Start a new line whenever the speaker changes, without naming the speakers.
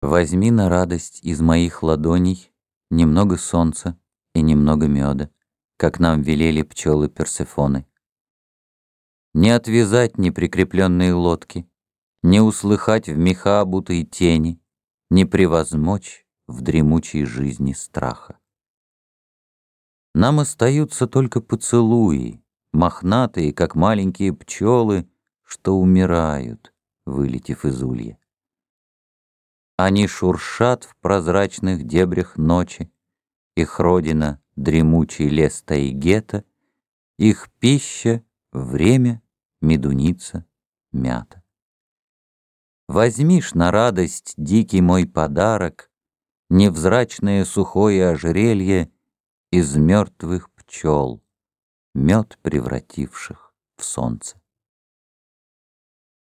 Возьми на радость из моих ладоней Немного солнца и немного меда, Как нам велели пчелы Персефоны. Не отвязать неприкрепленные лодки, Не услыхать в меха обутые тени, Не превозмочь в дремучей жизни страха. Нам остаются только поцелуи, Мохнатые, как маленькие пчелы, Что умирают, вылетев из улья. Они шуршат в прозрачных дебрях ночи, Их родина — дремучий лес Тайгета, Их пища — время, медуница, мята. Возьмишь на радость дикий мой подарок, Невзрачное сухое ожерелье Из мертвых пчел, Мед превративших в солнце.